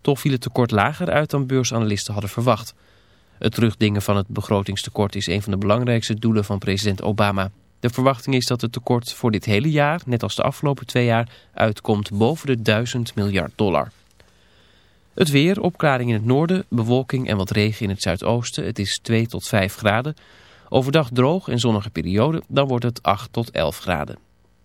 Toch viel het tekort lager uit dan beursanalisten hadden verwacht. Het terugdingen van het begrotingstekort is een van de belangrijkste doelen van president Obama. De verwachting is dat het tekort voor dit hele jaar, net als de afgelopen twee jaar, uitkomt boven de 1000 miljard dollar. Het weer, opklaring in het noorden, bewolking en wat regen in het zuidoosten. Het is 2 tot 5 graden. Overdag droog en zonnige periode, dan wordt het 8 tot 11 graden.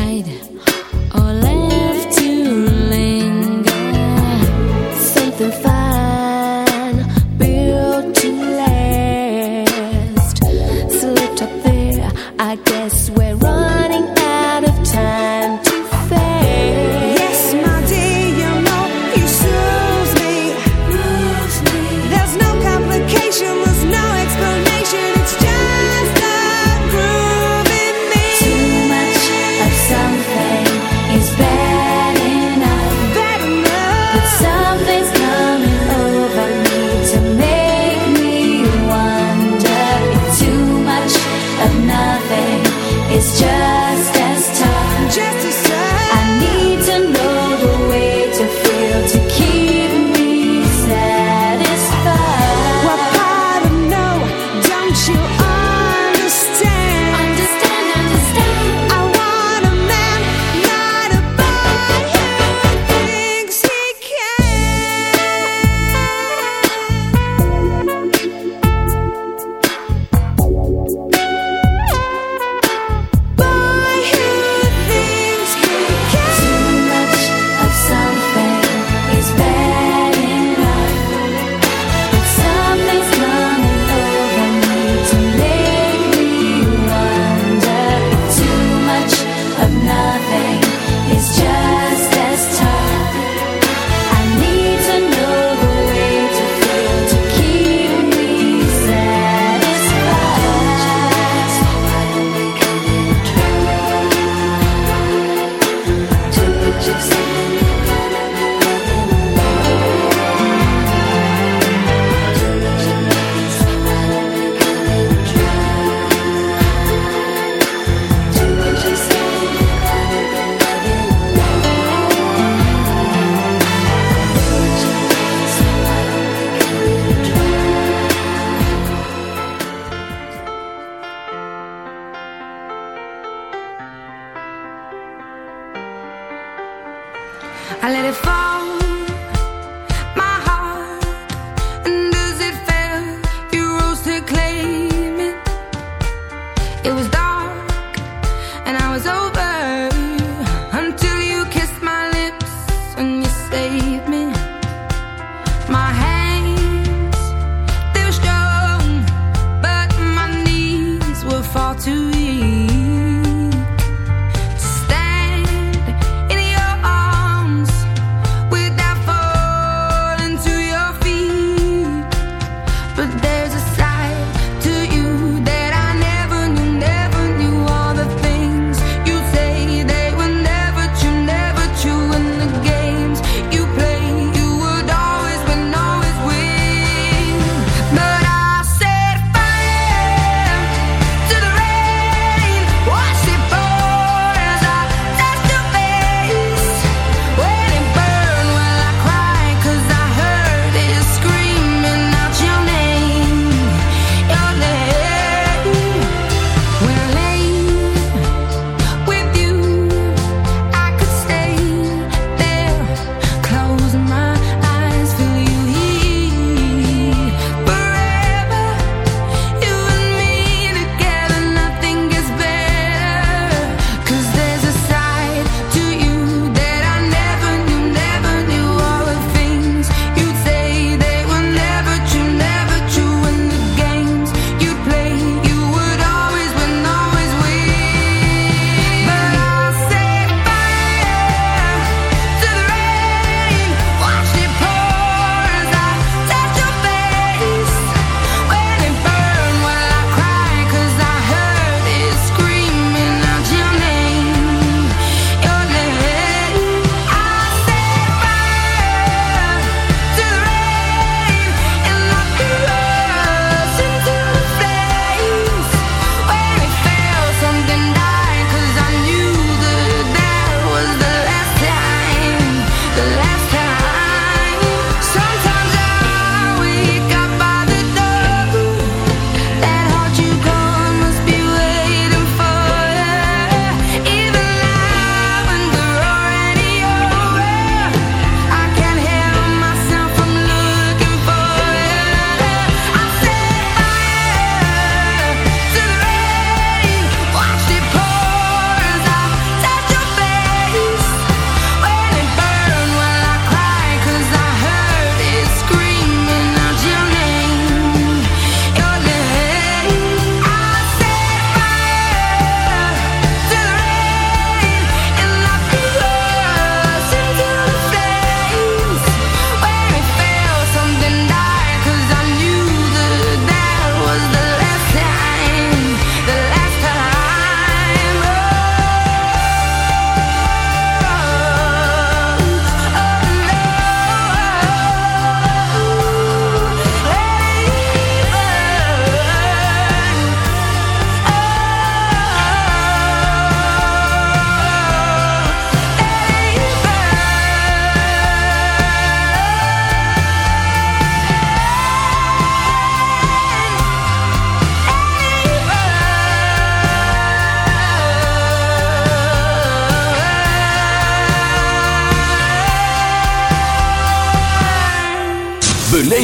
inside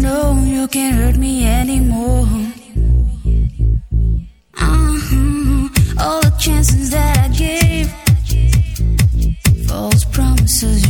know you can't hurt me anymore. Uh-huh. All the chances that I gave, false promises.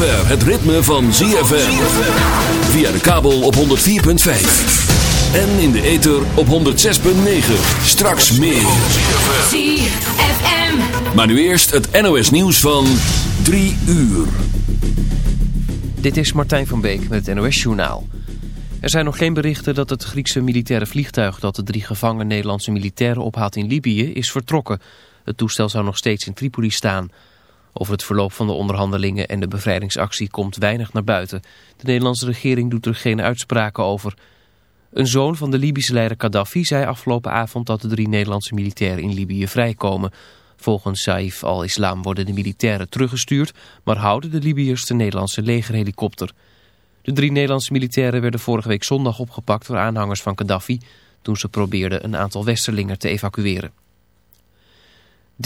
Zover het ritme van ZFM. Via de kabel op 104.5. En in de ether op 106.9. Straks meer. ZFM. Maar nu eerst het NOS nieuws van 3 uur. Dit is Martijn van Beek met het NOS-journaal. Er zijn nog geen berichten dat het Griekse militaire vliegtuig... dat de drie gevangen Nederlandse militairen ophaalt in Libië is vertrokken. Het toestel zou nog steeds in Tripoli staan. Over het verloop van de onderhandelingen en de bevrijdingsactie komt weinig naar buiten. De Nederlandse regering doet er geen uitspraken over. Een zoon van de Libische leider Gaddafi zei afgelopen avond... dat de drie Nederlandse militairen in Libië vrijkomen... Volgens Saif al-Islam worden de militairen teruggestuurd, maar houden de Libiërs de Nederlandse legerhelikopter. De drie Nederlandse militairen werden vorige week zondag opgepakt door aanhangers van Gaddafi, toen ze probeerden een aantal westerlingen te evacueren.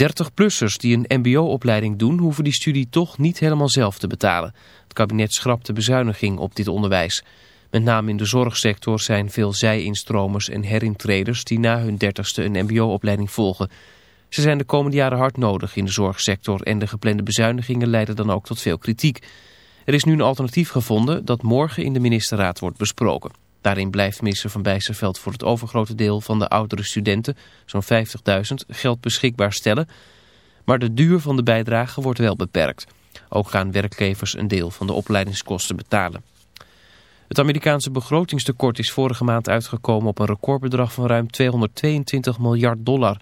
30-plussers die een mbo-opleiding doen, hoeven die studie toch niet helemaal zelf te betalen. Het kabinet schrapt de bezuiniging op dit onderwijs. Met name in de zorgsector zijn veel zij-instromers en herintreders die na hun dertigste een mbo-opleiding volgen. Ze zijn de komende jaren hard nodig in de zorgsector en de geplande bezuinigingen leiden dan ook tot veel kritiek. Er is nu een alternatief gevonden dat morgen in de ministerraad wordt besproken. Daarin blijft minister Van Bijsterveld voor het overgrote deel van de oudere studenten, zo'n 50.000, geld beschikbaar stellen. Maar de duur van de bijdrage wordt wel beperkt. Ook gaan werkgevers een deel van de opleidingskosten betalen. Het Amerikaanse begrotingstekort is vorige maand uitgekomen op een recordbedrag van ruim 222 miljard dollar.